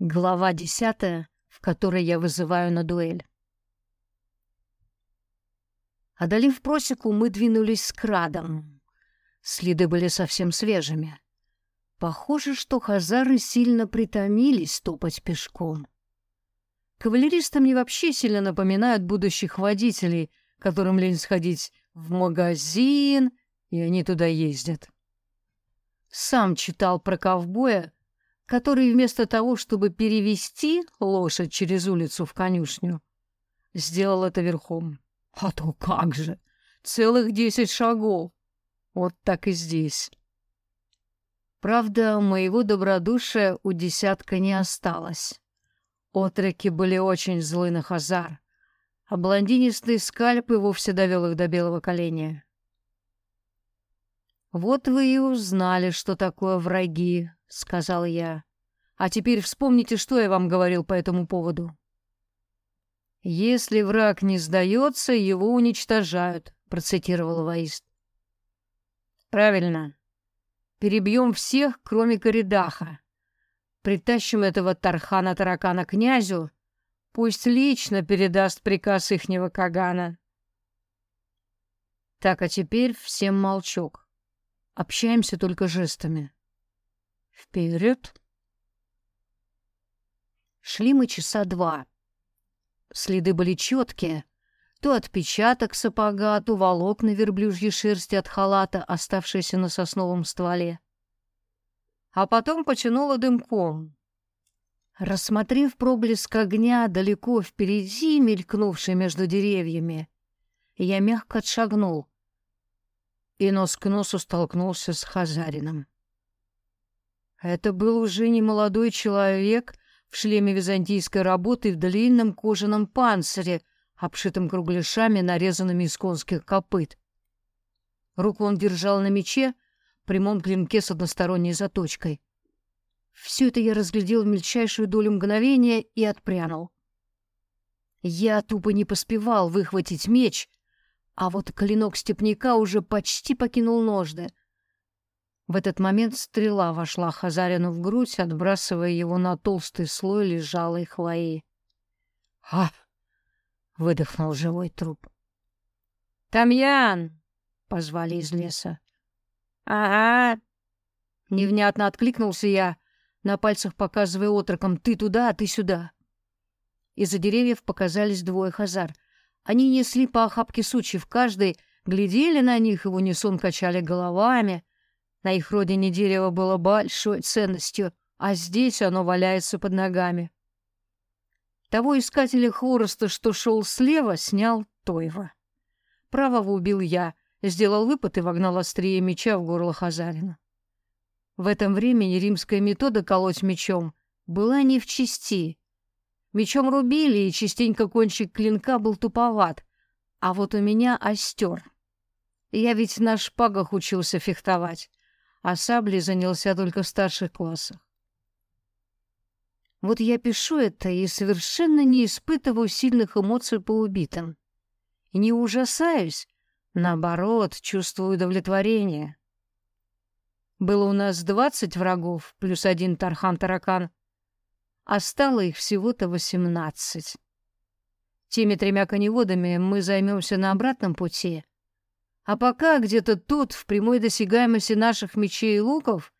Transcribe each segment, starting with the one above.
Глава десятая, в которой я вызываю на дуэль. Одолев просеку, мы двинулись с крадом. Следы были совсем свежими. Похоже, что хазары сильно притомились топать пешком. Кавалеристам мне вообще сильно напоминают будущих водителей, которым лень сходить в магазин, и они туда ездят. Сам читал про ковбоя, который вместо того, чтобы перевести лошадь через улицу в конюшню, сделал это верхом. А то как же! Целых десять шагов! Вот так и здесь. Правда, моего добродушия у десятка не осталось. Отроки были очень злы на Хазар, а блондинистый скальп и вовсе довел их до белого коленя. «Вот вы и узнали, что такое враги», — сказал я. «А теперь вспомните, что я вам говорил по этому поводу». «Если враг не сдается, его уничтожают», — процитировал воист. «Правильно. Перебьем всех, кроме Коридаха. Притащим этого Тархана-таракана князю, пусть лично передаст приказ ихнего Кагана». Так, а теперь всем молчок. Общаемся только жестами. Вперед! Шли мы часа два. Следы были четкие. То отпечаток сапога, то волокна верблюжьей шерсти от халата, оставшиеся на сосновом стволе. А потом потянуло дымком. Рассмотрев проблеск огня далеко впереди, мелькнувший между деревьями, я мягко отшагнул и нос к носу столкнулся с Хазарином. Это был уже не молодой человек в шлеме византийской работы и в длинном кожаном панцире, обшитом кругляшами, нарезанными из конских копыт. Руку он держал на мече, прямом клинке с односторонней заточкой. Все это я разглядел в мельчайшую долю мгновения и отпрянул. Я тупо не поспевал выхватить меч, а вот клинок степняка уже почти покинул ножды. В этот момент стрела вошла Хазарину в грудь, отбрасывая его на толстый слой лежалой хвои. «А!» — выдохнул живой труп. «Тамьян!» — позвали из леса. «Ага!» Невнятно откликнулся я, на пальцах показывая отроком «ты туда, а ты сюда». Из-за деревьев показались двое хазар. Они несли по охапке сучьев каждый, глядели на них и в унисон качали головами — на их родине дерево было большой ценностью, а здесь оно валяется под ногами. Того искателя хвороста, что шел слева, снял Тойва. Правого убил я, сделал выпад и вогнал острие меча в горло Хазарина. В этом времени римская метода колоть мечом была не в чести. Мечом рубили, и частенько кончик клинка был туповат, а вот у меня остер. Я ведь на шпагах учился фехтовать а саблей занялся только в старших классах. Вот я пишу это и совершенно не испытываю сильных эмоций по убитым. И не ужасаюсь, наоборот, чувствую удовлетворение. Было у нас двадцать врагов, плюс один Тархан-таракан, а стало их всего-то восемнадцать. Теми тремя коневодами мы займемся на обратном пути, а пока где-то тут, в прямой досягаемости наших мечей и луков,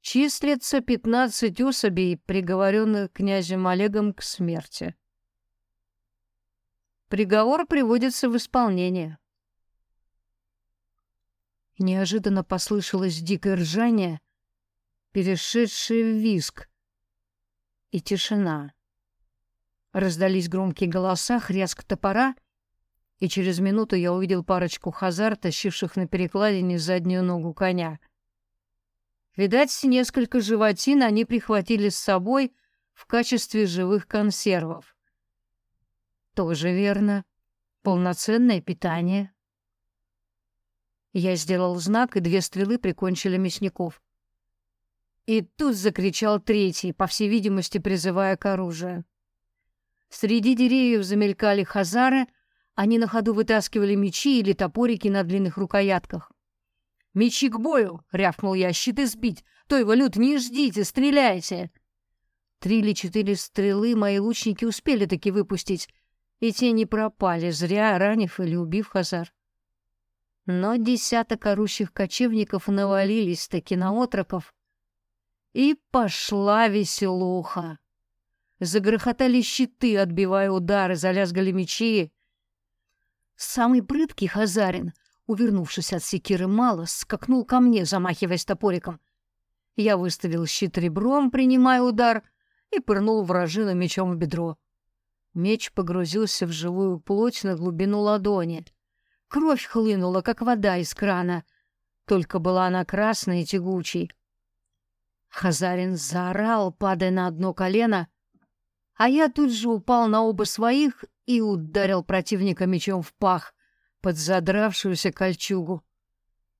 числится пятнадцать особей, приговоренных князем Олегом к смерти. Приговор приводится в исполнение. Неожиданно послышалось дикое ржание, перешедшее в виск, и тишина. Раздались громкие голоса, хряск топора — и через минуту я увидел парочку хазар, тащивших на перекладине заднюю ногу коня. Видать, несколько животин они прихватили с собой в качестве живых консервов. Тоже верно. Полноценное питание. Я сделал знак, и две стрелы прикончили мясников. И тут закричал третий, по всей видимости, призывая к оружию. Среди деревьев замелькали хазары — они на ходу вытаскивали мечи или топорики на длинных рукоятках. «Мечи к бою!» — рявкнул я. «Щиты сбить! Той валют не ждите! Стреляйте!» Три или четыре стрелы мои лучники успели таки выпустить, и те не пропали, зря ранив или убив Хазар. Но десяток орущих кочевников навалились таки на отроков, и пошла веселуха. Загрохотали щиты, отбивая удары, залязгали мечи. Самый прыткий Хазарин, увернувшись от секиры мало, скакнул ко мне, замахиваясь топориком. Я выставил щит ребром, принимая удар, и пырнул вражину мечом в бедро. Меч погрузился в живую плоть на глубину ладони. Кровь хлынула, как вода из крана, только была она красной и тягучей. Хазарин заорал, падая на одно колено, а я тут же упал на оба своих и ударил противника мечом в пах под задравшуюся кольчугу.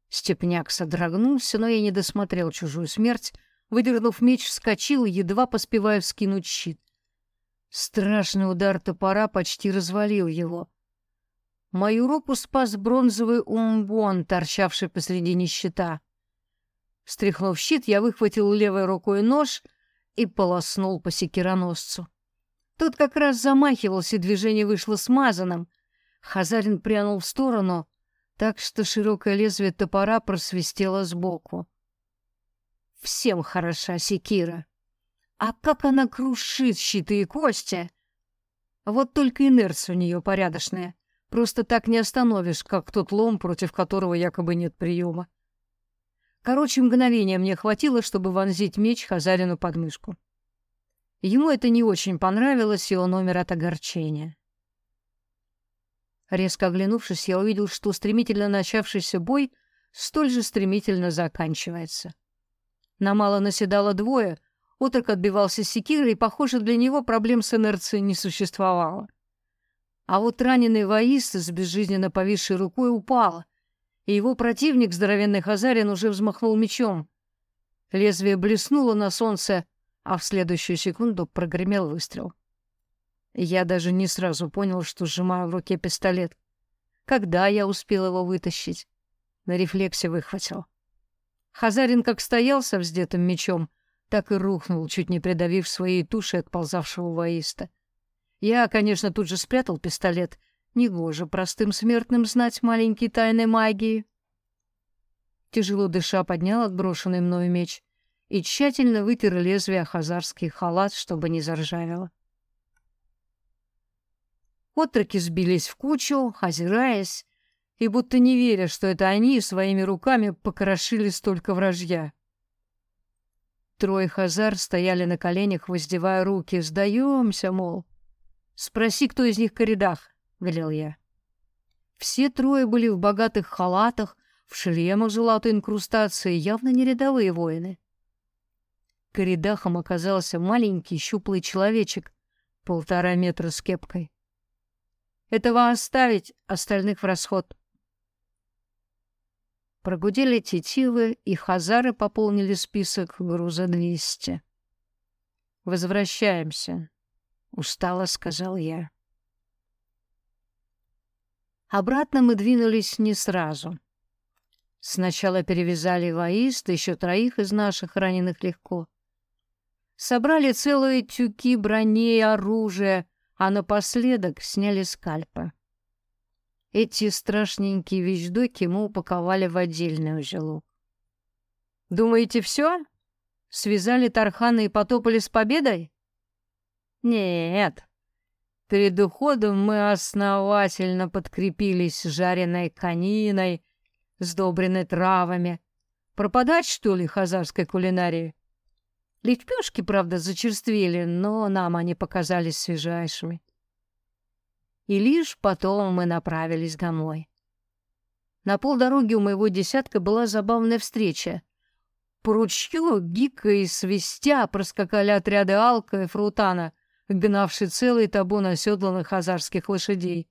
Степняк содрогнулся, но я не досмотрел чужую смерть, выдернув меч, вскочил, едва поспевая вскинуть щит. Страшный удар топора почти развалил его. Мою руку спас бронзовый умбон, торчавший посредине щита. Стряхнув щит, я выхватил левой рукой нож и полоснул по секироносцу. Тот как раз замахивался, движение вышло смазанным. Хазарин прянул в сторону, так что широкое лезвие топора просвистело сбоку. Всем хороша секира. А как она крушит щиты и кости! Вот только инерция у нее порядочная. Просто так не остановишь, как тот лом, против которого якобы нет приема. Короче, мгновения мне хватило, чтобы вонзить меч Хазарину под мышку. Ему это не очень понравилось, и он умер от огорчения. Резко оглянувшись, я увидел, что стремительно начавшийся бой столь же стремительно заканчивается. На мало наседало двое, отрок отбивался секирой, и, похоже, для него проблем с инерцией не существовало. А вот раненый воист с безжизненно повисшей рукой упал, и его противник, здоровенный Хазарин, уже взмахнул мечом. Лезвие блеснуло на солнце, а в следующую секунду прогремел выстрел. Я даже не сразу понял, что сжимаю в руке пистолет. Когда я успел его вытащить? На рефлексе выхватил. Хазарин как стоял со вздетым мечом, так и рухнул, чуть не придавив своей тушей отползавшего воиста. Я, конечно, тут же спрятал пистолет. Негоже простым смертным знать маленькие тайны магии. Тяжело дыша поднял отброшенный мною меч и тщательно вытер лезвие хазарский халат, чтобы не заржавело. Отроки сбились в кучу, озираясь, и будто не веря, что это они своими руками покрошили столько вражья. Трое хазар стояли на коленях, воздевая руки. «Сдаемся, мол». «Спроси, кто из них коридах», — велел я. Все трое были в богатых халатах, в шлемах золотой инкрустации, явно не рядовые воины. Коридахом оказался маленький щуплый человечек, полтора метра с кепкой. «Этого оставить, остальных в расход». Прогудели тетивы, и хазары пополнили список груза двести. «Возвращаемся», устало сказал я. Обратно мы двинулись не сразу. Сначала перевязали воист, еще троих из наших раненых легко. Собрали целые тюки брони и оружия, а напоследок сняли скальпы. Эти страшненькие вещдоки мы упаковали в отдельный узелок. «Думаете, все? Связали Тархана и потопали с победой?» Нет. Перед уходом мы основательно подкрепились жареной кониной, сдобренной травами. Пропадать, что ли, хазарской кулинарии? Лепешки, правда, зачерствели, но нам они показались свежайшими. И лишь потом мы направились домой. На полдороги у моего десятка была забавная встреча. По ручью, гика и свистя, проскакали отряды Алка и Фрутана — гнавший целый табун оседланных азарских лошадей.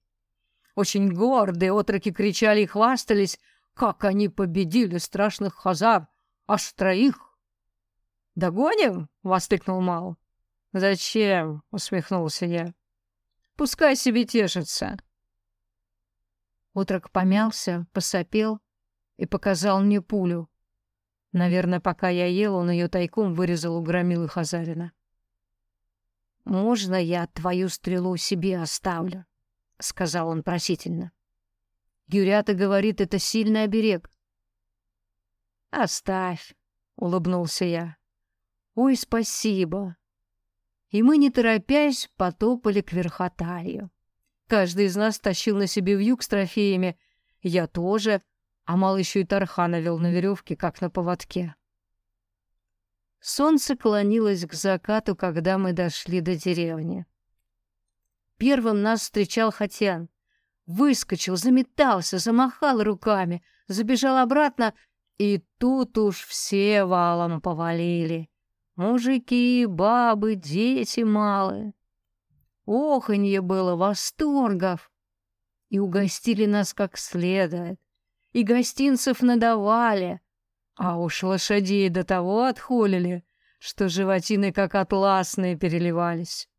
Очень гордые отроки кричали и хвастались, как они победили страшных хазар, аж троих. «Догоним?» — воскликнул Мал. «Зачем?» — усмехнулся я. «Пускай себе тешится». Утрок помялся, посопел и показал мне пулю. Наверное, пока я ел, он ее тайком вырезал у громилы Хазарина. «Можно я твою стрелу себе оставлю?» — сказал он просительно. Гюрята говорит, это сильный оберег. «Оставь», — улыбнулся я. «Ой, спасибо». И мы, не торопясь, потопали к верхотарию. Каждый из нас тащил на себе вьюг с трофеями. Я тоже, а мало еще и Тархана вел на веревке, как на поводке. Солнце клонилось к закату, когда мы дошли до деревни. Первым нас встречал Хатян. Выскочил, заметался, замахал руками, забежал обратно, и тут уж все валом повалили. Мужики, бабы, дети малые. Оханье было восторгов. И угостили нас как следует. И гостинцев надавали. А уж лошадей до того отхолили, что животины как атласные переливались.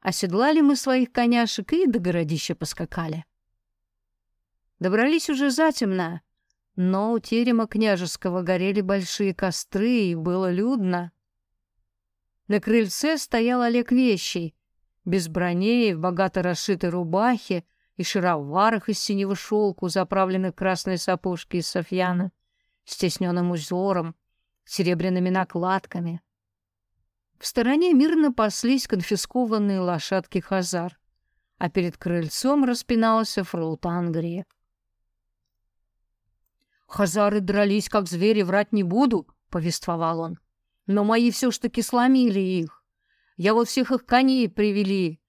Оседлали мы своих коняшек и до городища поскакали. Добрались уже затемно, но у терема княжеского горели большие костры, и было людно. На крыльце стоял Олег Вещий, без броней, в богато расшитой рубахе и шароварах из синего шелку, заправленных в красные сапожки из софьяна, с тесненным узором, серебряными накладками. В стороне мирно паслись конфискованные лошадки Хазар, а перед крыльцом распинался фрултан Грек. «Хазары дрались, как звери, врать не буду», — повествовал он. «Но мои все ж таки сломили их. Я вот всех их коней привели.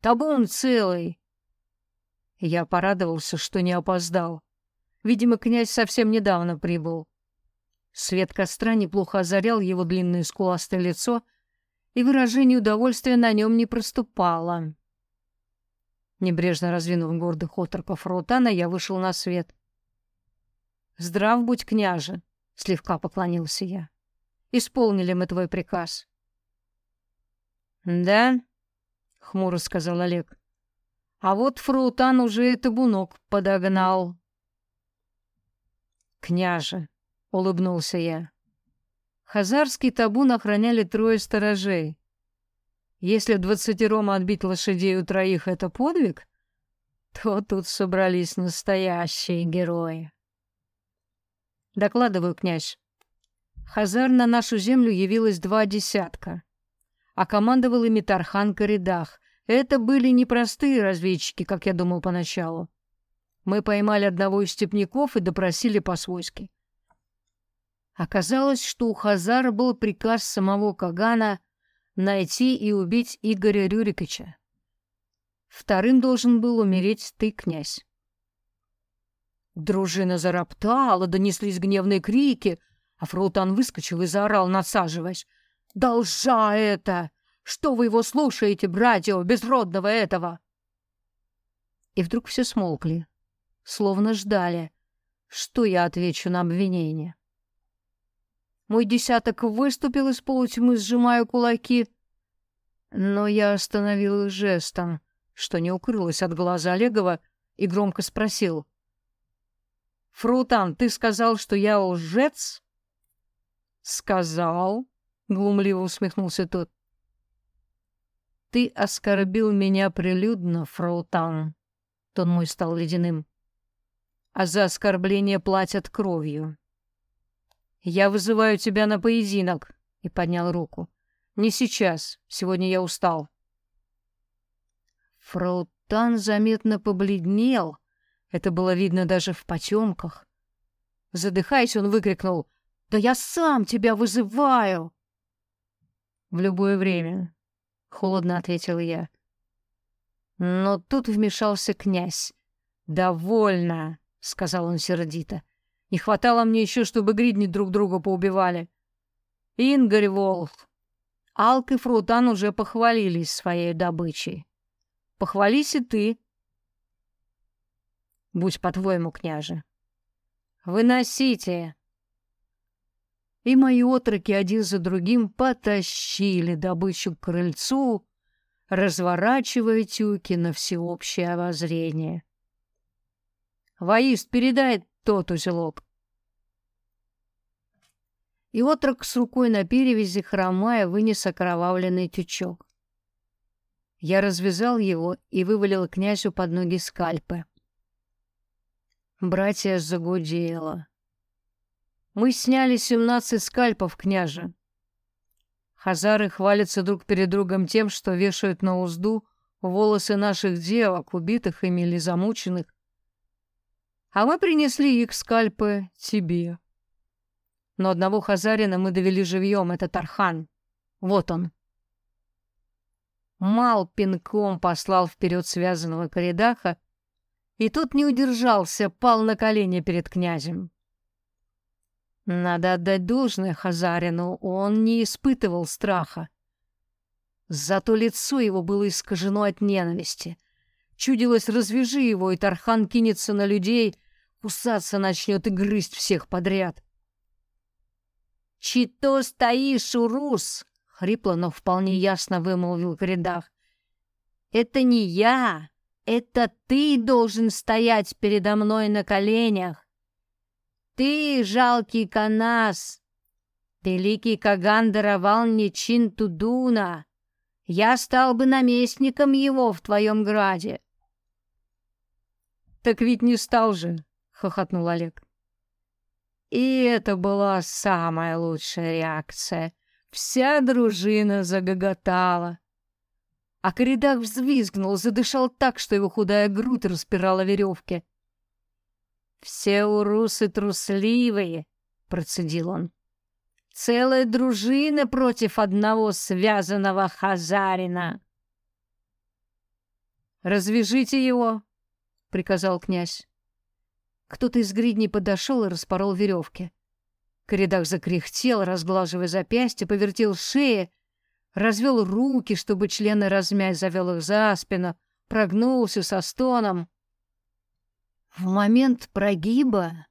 Табун целый». Я порадовался, что не опоздал. Видимо, князь совсем недавно прибыл. Свет костра неплохо озарял его длинное скуластое лицо — и выражение удовольствия на нем не проступало. Небрежно раздвинув гордых отроков Ротана, я вышел на свет. «Здрав будь, княже!» — слегка поклонился я. «Исполнили мы твой приказ». «Да?» — хмуро сказал Олег. «А вот Фрутан уже и табунок подогнал». «Княже!» — улыбнулся я. Хазарский табун охраняли трое сторожей. Если двадцатером отбить лошадей у троих — это подвиг, то тут собрались настоящие герои. Докладываю, князь. Хазар на нашу землю явилось два десятка, а командовал ими Тархан Коридах. Это были непростые разведчики, как я думал поначалу. Мы поймали одного из степняков и допросили по-свойски. Оказалось, что у Хазара был приказ самого Кагана найти и убить Игоря Рюриковича. Вторым должен был умереть ты, князь. Дружина зароптала, донеслись гневные крики, а Фрутан выскочил и заорал, насаживаясь. «Должа это! Что вы его слушаете, братья, безродного этого?» И вдруг все смолкли, словно ждали, что я отвечу на обвинение. Мой десяток выступил из полутьмы, сжимая кулаки. Но я остановил их жестом, что не укрылось от глаза Олегова, и громко спросил. «Фрутан, ты сказал, что я лжец?» «Сказал», — глумливо усмехнулся тот. «Ты оскорбил меня прилюдно, Фраутан», — тон мой стал ледяным. «А за оскорбление платят кровью. «Я вызываю тебя на поединок», — и поднял руку. «Не сейчас. Сегодня я устал». Фраутан заметно побледнел. Это было видно даже в потемках. Задыхаясь, он выкрикнул. «Да я сам тебя вызываю!» «В любое время», — холодно ответил я. Но тут вмешался князь. «Довольно», — сказал он сердито. Не хватало мне еще, чтобы гридни друг друга поубивали. Ингарь Волх. Алк и Фрутан уже похвалились своей добычей. Похвались и ты. Будь по-твоему, княже. Выносите. И мои отроки один за другим потащили добычу к крыльцу, разворачивая тюки на всеобщее обозрение. Воист, передай тот узелок. и отрок с рукой на перевязи, хромая, вынес окровавленный тючок. Я развязал его и вывалил князю под ноги скальпы. Братья загудело. Мы сняли семнадцать скальпов, княже. Хазары хвалятся друг перед другом тем, что вешают на узду волосы наших девок, убитых ими или замученных. А мы принесли их скальпы тебе. Но одного хазарина мы довели живьем, это Тархан. Вот он. Мал пинком послал вперед связанного Коридаха, и тот не удержался, пал на колени перед князем. Надо отдать должное Хазарину, он не испытывал страха. Зато лицо его было искажено от ненависти. Чудилось, развяжи его, и Тархан кинется на людей, кусаться начнет и грызть всех подряд. «Чито стоишь, Урус!» — хрипло, но вполне ясно вымолвил Гридах. «Это не я, это ты должен стоять передо мной на коленях. Ты, жалкий Канас, великий Каган даровал мне чин Тудуна. Я стал бы наместником его в твоем граде. Так ведь не стал же, хохотнул Олег. И это была самая лучшая реакция. Вся дружина загоготала. А Коридах взвизгнул, задышал так, что его худая грудь распирала веревки. «Все урусы трусливые», — процедил он. «Целая дружина против одного связанного хазарина». «Развяжите его», — приказал князь. Кто-то из гридней подошел и распорол веревки. Коридах закряхтел, разглаживая запястье, повертел шеи, развел руки, чтобы члены размять, завел их за спину, прогнулся со стоном. В момент прогиба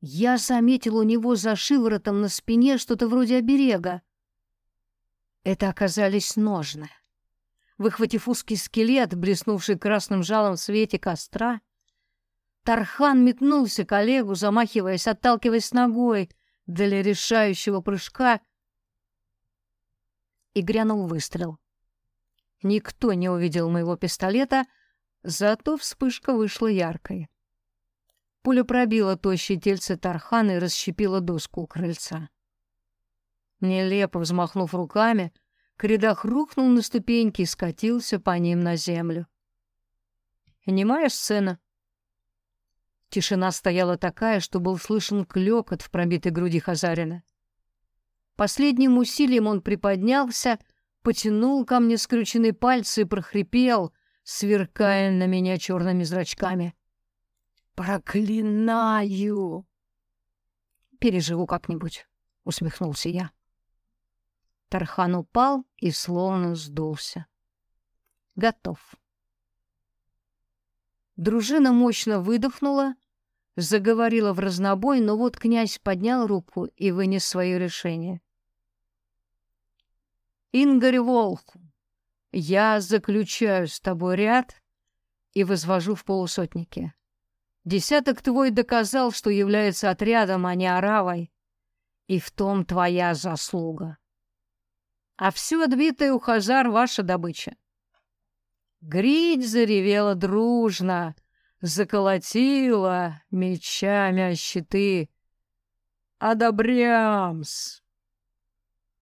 я заметил у него за шиворотом на спине что-то вроде оберега. Это оказались ножны. Выхватив узкий скелет, блеснувший красным жалом в свете костра, Тархан метнулся к Олегу, замахиваясь, отталкиваясь ногой для решающего прыжка, и грянул выстрел. Никто не увидел моего пистолета, зато вспышка вышла яркой. Пуля пробила тощие тельце Тархана и расщепила доску у крыльца. Нелепо взмахнув руками, Кридах рухнул на ступеньки и скатился по ним на землю. Немая сцена. Тишина стояла такая, что был слышен клёкот в пробитой груди Хазарина. Последним усилием он приподнялся, потянул ко мне скрюченные пальцы и прохрипел, сверкая на меня черными зрачками. Проклинаю! Переживу как-нибудь, усмехнулся я. Тархан упал и словно сдулся. Готов. Дружина мощно выдохнула, заговорила в разнобой, но вот князь поднял руку и вынес свое решение. Ингарь Волх, я заключаю с тобой ряд и возвожу в полусотнике. Десяток твой доказал, что является отрядом, а не оравой, и в том твоя заслуга. А все отбитое у Хазар ваша добыча. Грить заревела дружно, заколотила мечами о щиты. «Одобрямс!»